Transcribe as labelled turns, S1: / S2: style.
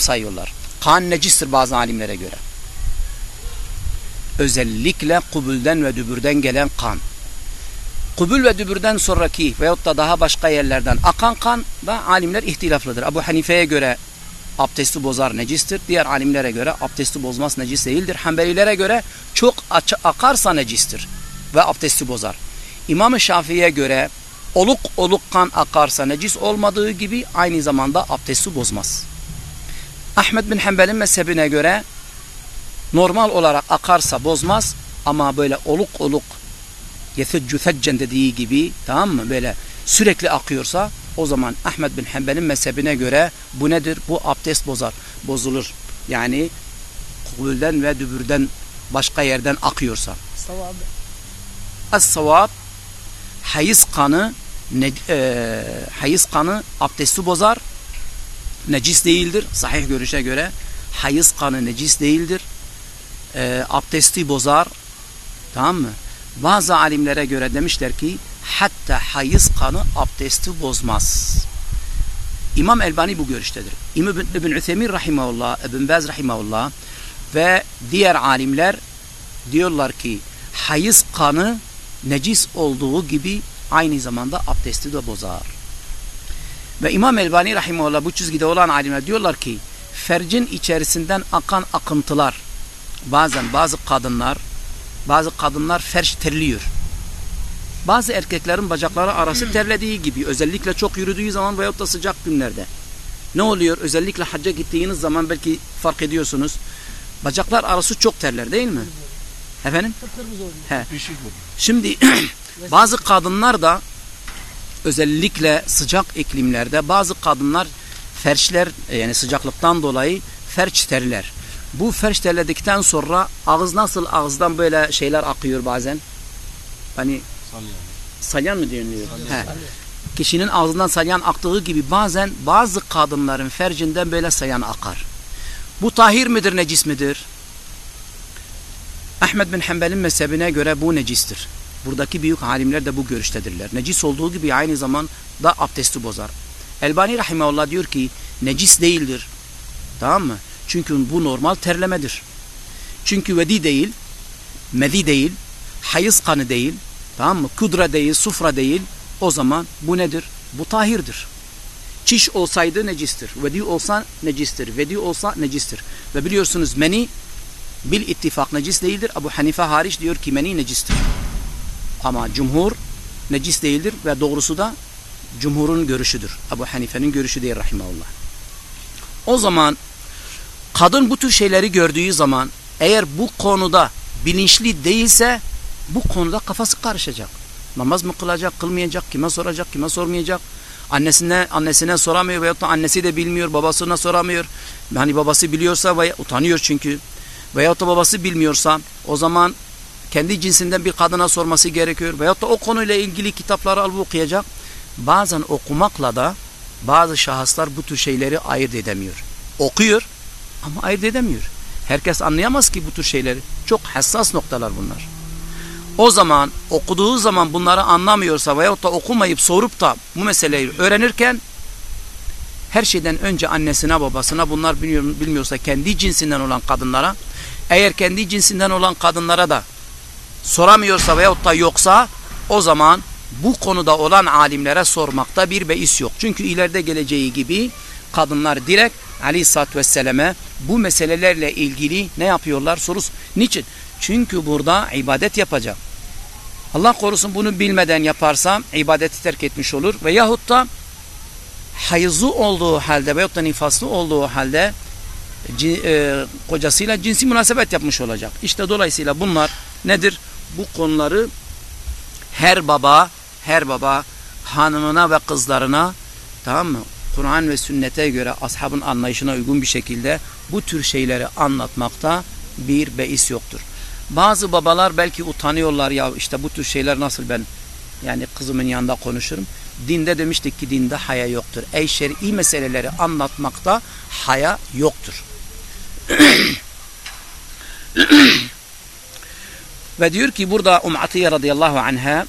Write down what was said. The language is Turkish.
S1: sayıyorlar. Kan necistir bazı alimlere göre. Özellikle kubülden ve dübürden gelen kan. Kubül ve dübürden sonraki veyahut da daha başka yerlerden akan kan da alimler ihtilaflıdır. Abu Hanife'ye göre abdesti bozar necistir. Diğer alimlere göre abdesti bozmaz necis değildir. Hanbelilere göre çok akarsa necistir ve abdesti bozar. İmam-ı Şafii'ye göre oluk oluk kan akarsa necis olmadığı gibi aynı zamanda abdesti bozmaz. Ahmet bin Hanbel'in mezhebine göre normal olarak akarsa bozmaz ama böyle oluk oluk yethüccü feccen dediği gibi tamam mı böyle sürekli akıyorsa o zaman Ahmet bin Hanbel'in mezhebine göre bu nedir? Bu abdest bozar. Bozulur. Yani kubülden ve dübürden başka yerden akıyorsa.
S2: Savabı.
S1: Es-savab hayız kanı ne, e, hayız kanı abdesti bozar. Necis değildir. Sahih görüşe göre hayız kanı necis değildir. E, abdesti bozar. Tamam mı? Bazı alimlere göre demişler ki hatta hayız kanı abdesti bozmaz. İmam Elbani bu görüştedir. İmam İbn Üthemin rahimahullah, İbn Baz rahimahullah ve diğer alimler diyorlar ki hayız kanı necis olduğu gibi aynı zamanda abdesti de bozar. Ve İmam Elbani rahimahullah bu çizgide olan alimler diyorlar ki fercin içerisinden akan akıntılar bazen bazı kadınlar bazı kadınlar ferç terliyor. Bazı erkeklerin bacakları arası terlediği gibi özellikle çok yürüdüğü zaman veyahut da sıcak günlerde. Ne oluyor? Özellikle hacca gittiğiniz zaman belki fark ediyorsunuz. Bacaklar arası çok terler değil mi? Efendim? He. Şimdi bazı kadınlar da özellikle sıcak iklimlerde bazı kadınlar ferçler yani sıcaklıktan dolayı ferç terler. Bu ferç terledikten sonra ağız nasıl ağızdan böyle şeyler akıyor bazen? Hani
S3: Salyan.
S1: salyan mı deniliyor? He. Kişinin ağzından salyan aktığı gibi bazen bazı kadınların fercinden böyle salyan akar. Bu tahir midir, necis midir? Ahmed bin Hanbel'in mezhebine göre bu necistir. Buradaki büyük alimler de bu görüştedirler. Necis olduğu gibi aynı zamanda abdesti bozar. Elbani Rahimahullah diyor ki necis değildir. Tamam mı? Çünkü bu normal terlemedir. Çünkü vedi değil, medi değil, hayız kanı değil, tamam mı? Kudra değil, sufra değil. O zaman bu nedir? Bu tahirdir. Çiş olsaydı necistir. Vedi olsa necistir. Vedi olsa necistir. Ve biliyorsunuz meni bil ittifak necis değildir. Abu Hanife hariç diyor ki meni necistir. Ama cumhur necis değildir ve doğrusu da cumhurun görüşüdür. Abu Hanife'nin görüşü değil rahimahullah. O zaman kadın bu tür şeyleri gördüğü zaman eğer bu konuda bilinçli değilse bu konuda kafası karışacak. Namaz mı kılacak, kılmayacak, kime soracak, kime sormayacak. Annesine annesine soramıyor veyahut da annesi de bilmiyor, babasına soramıyor. Hani babası biliyorsa veya utanıyor çünkü. Veyahut da babası bilmiyorsa o zaman kendi cinsinden bir kadına sorması gerekiyor. Veyahut da o konuyla ilgili kitapları alıp okuyacak. Bazen okumakla da bazı şahıslar bu tür şeyleri ayırt edemiyor. Okuyor ama ayırt edemiyor. Herkes anlayamaz ki bu tür şeyleri. Çok hassas noktalar bunlar. O zaman okuduğu zaman bunları anlamıyorsa veyahut da okumayıp sorup da bu meseleyi öğrenirken her şeyden önce annesine babasına bunlar bilmiyorsa kendi cinsinden olan kadınlara eğer kendi cinsinden olan kadınlara da soramıyorsa veyahut da yoksa o zaman bu konuda olan alimlere sormakta bir beis yok. Çünkü ileride geleceği gibi kadınlar direkt aleyhissalatü vesselam'e bu meselelerle ilgili ne yapıyorlar? Sorusu. Niçin? Çünkü burada ibadet yapacak. Allah korusun bunu bilmeden yaparsam ibadeti terk etmiş olur. Ve yahut da hayızlı olduğu halde veyahut da nifaslı olduğu halde e, kocasıyla cinsi münasebet yapmış olacak. İşte dolayısıyla bunlar nedir? Bu konuları her baba, her baba hanımına ve kızlarına tamam mı? Kur'an ve sünnete göre ashabın anlayışına uygun bir şekilde bu tür şeyleri anlatmakta bir beis yoktur. Bazı babalar belki utanıyorlar ya işte bu tür şeyler nasıl ben yani kızımın yanında konuşurum. Dinde demiştik ki dinde haya yoktur. Ey şer'i meseleleri anlatmakta haya yoktur. Ve diyor ki burada Um'atiye radıyallahu anha